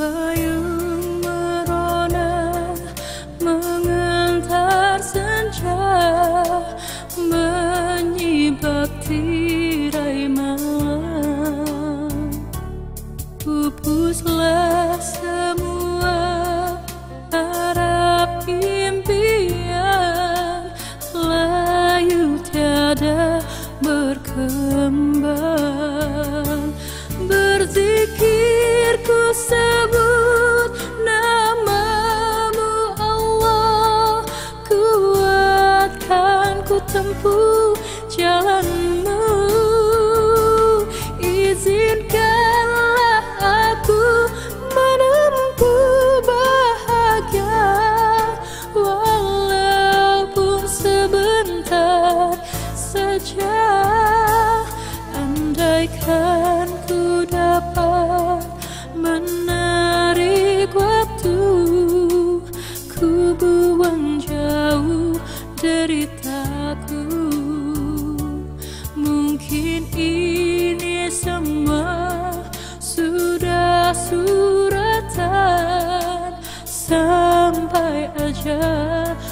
Payung merona mengantar senja menyibak tirai malam. Pupuslah tempuh jalanmu church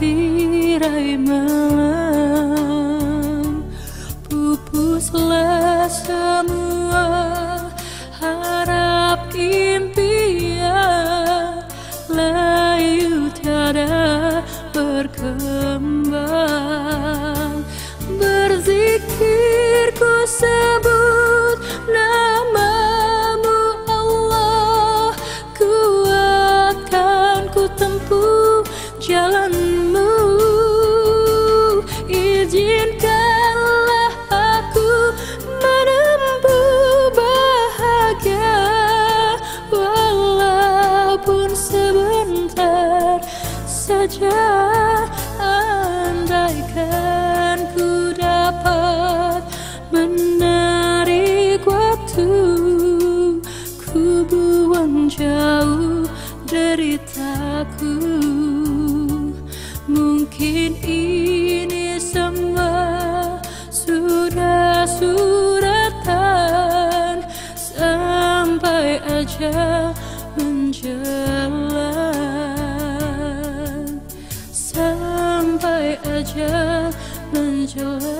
tirai malam. Pupuslah takkan ku dapat menarik waktu. Ku buang jauh deritaku Mungkin ini semua sudah suratan Sampai aja menjelang. your